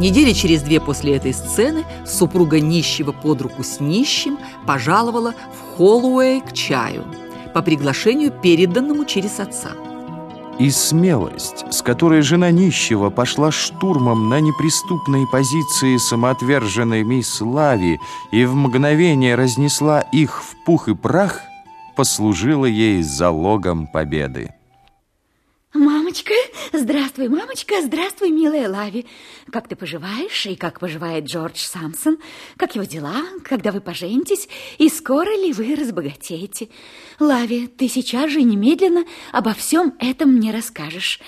Недели через две после этой сцены супруга нищего под руку с нищим пожаловала в Холлоуэй к чаю по приглашению, переданному через отца. И смелость, с которой жена нищего пошла штурмом на неприступной позиции самоотверженной мисс Лави и в мгновение разнесла их в пух и прах, послужила ей залогом победы. Здравствуй, мамочка, здравствуй, милая Лави. Как ты поживаешь и как поживает Джордж Самсон? Как его дела, когда вы поженитесь и скоро ли вы разбогатеете? Лави, ты сейчас же немедленно обо всем этом мне расскажешь.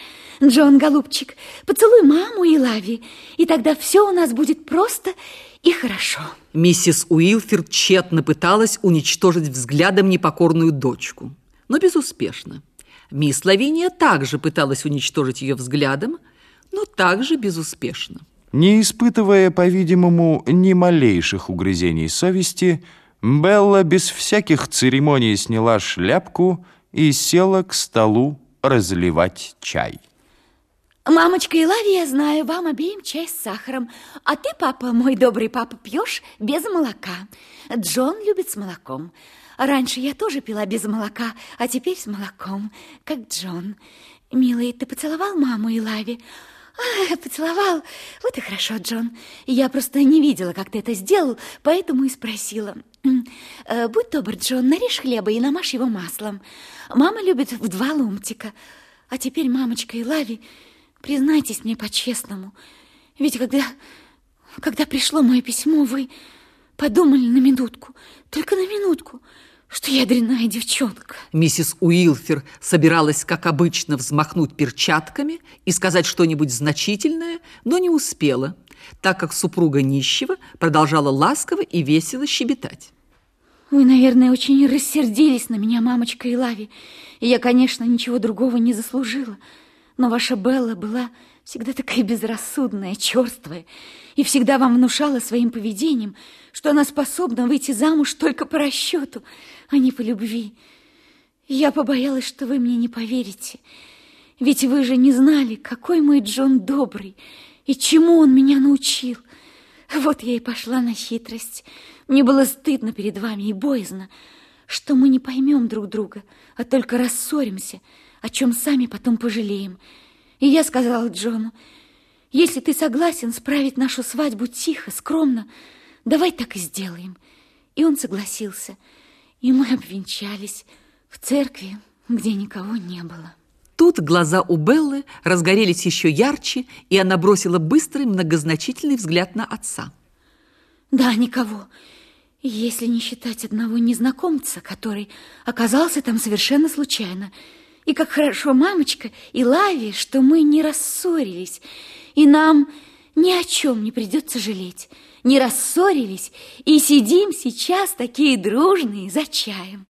Джон, голубчик, поцелуй маму и Лави, и тогда все у нас будет просто и хорошо. Миссис Уилфилд тщетно пыталась уничтожить взглядом непокорную дочку, но безуспешно. Мисс Лавиния также пыталась уничтожить ее взглядом, но также безуспешно. Не испытывая, по-видимому, ни малейших угрызений совести, Белла без всяких церемоний сняла шляпку и села к столу разливать чай. Мамочка и Лави, я знаю, вам обеим чай с сахаром. А ты, папа, мой добрый папа, пьешь без молока. Джон любит с молоком. Раньше я тоже пила без молока, а теперь с молоком, как Джон. Милый, ты поцеловал маму и Лави? Поцеловал. Вот и хорошо, Джон. Я просто не видела, как ты это сделал, поэтому и спросила. Э, будь добр, Джон, нарежь хлеба и намажь его маслом. Мама любит в два ломтика. А теперь, мамочка и Лави, Признайтесь мне по-честному, ведь когда, когда пришло мое письмо, вы подумали на минутку, только на минутку, что я дрянная девчонка. Миссис Уилфер собиралась, как обычно, взмахнуть перчатками и сказать что-нибудь значительное, но не успела, так как супруга нищего продолжала ласково и весело щебетать. Вы, наверное, очень рассердились на меня, мамочка и Лави, и я, конечно, ничего другого не заслужила – но ваша Белла была всегда такая безрассудная, черствая, и всегда вам внушала своим поведением, что она способна выйти замуж только по расчету, а не по любви. я побоялась, что вы мне не поверите, ведь вы же не знали, какой мой Джон добрый и чему он меня научил. Вот я и пошла на хитрость. Мне было стыдно перед вами и боязно, что мы не поймем друг друга, а только рассоримся, о чем сами потом пожалеем. И я сказала Джону, если ты согласен справить нашу свадьбу тихо, скромно, давай так и сделаем. И он согласился, и мы обвенчались в церкви, где никого не было. Тут глаза у Беллы разгорелись еще ярче, и она бросила быстрый, многозначительный взгляд на отца. Да, никого. Если не считать одного незнакомца, который оказался там совершенно случайно – и как хорошо, мамочка и Лави, что мы не рассорились, и нам ни о чем не придется жалеть. Не рассорились и сидим сейчас такие дружные за чаем.